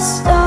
stars